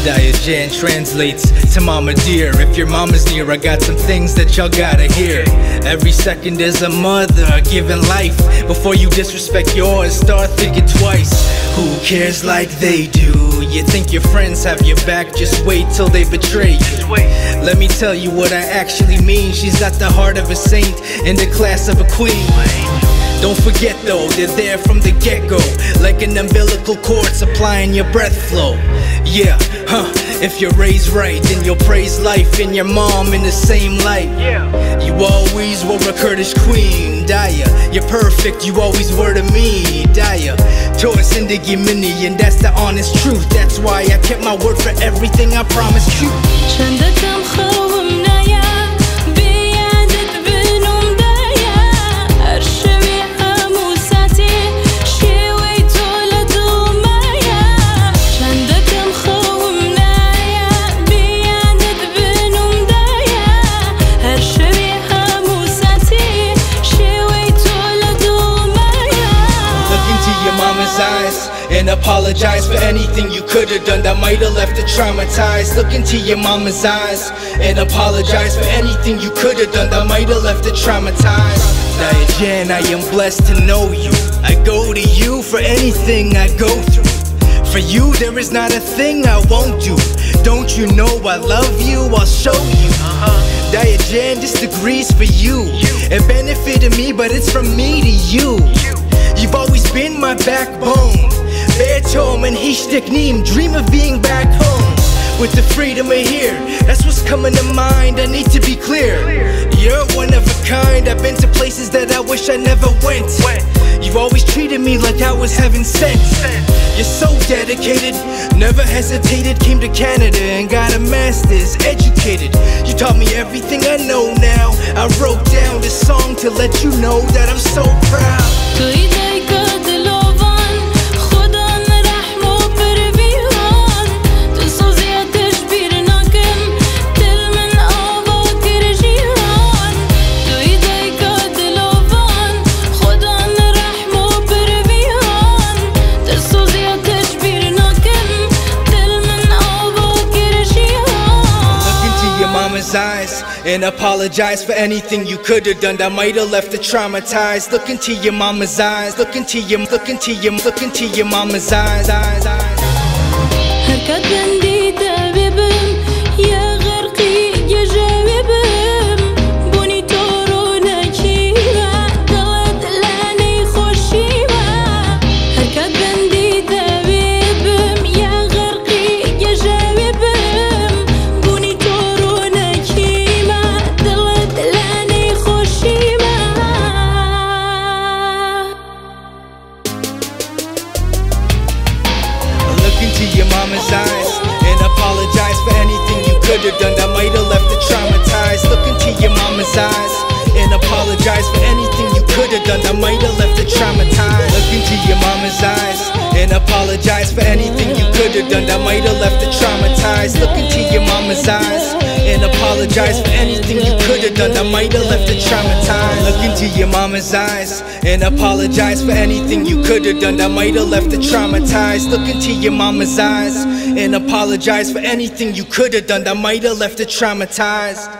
Diagen translates to mama dear. If your mama's near, I got some things that y'all gotta hear. Every second is a mother giving life. Before you disrespect yours, start thinking twice. Who cares like they do? You think your friends have your back, just wait till they betray you. Let me tell you what I actually mean. She's got the heart of a saint and the class of a queen. Don't forget though, they're there from the get go. Like an umbilical cord supplying your breath flow. Yeah, huh. If you're raised right, then you'll praise life and your mom in the same light. Yeah. You always were a Kurdish queen, Daya. You're perfect, you always were to me, Daya. Taurus in the Gemini, and that's the honest truth. That's why I kept my word for everything I promised you. Mama's eyes and apologize for anything you could have done that might have left her traumatized. Look into your mama's eyes and apologize for anything you could have done that might have left her traumatized. Diane, I am blessed to know you. I go to you for anything I go through. For you, there is not a thing I won't do. Don't you know I love you? I'll show you. Uh-huh. Diane, this degree's for you. It benefited me, but it's from me to you. You've always been my backbone. Beethoven and Hishteknim, dream of being back home. With the freedom of here, that's what's coming to mind. I need to be clear. You're one of a kind. I've been to places that I wish I never went. You've always treated me like I was heaven sent. You're so dedicated, never hesitated. Came to Canada and got a master's, educated. You taught me everything I know now. I wrote down this song to let you know that I'm so proud. Eyes and apologize for anything you could have done that might have left her traumatized. Look into your mama's eyes. Look into your, look into your, look into your mama's eyes. eyes, eyes. Into your mama's eyes and apologize for anything you could have done that might have left her traumatized. Look into your mama's eyes and apologize for anything you could have done that might have left her traumatized. Look into your mama's eyes and apologize for anything you could have done that might have left her traumatized. Look into your mama's eyes apologize for anything you could have done that might have left her traumatized. Look into your mama's eyes and apologize for anything you could have done that might have left her traumatized. Look into your mama's eyes and apologize for anything you could have done that might have left her traumatized.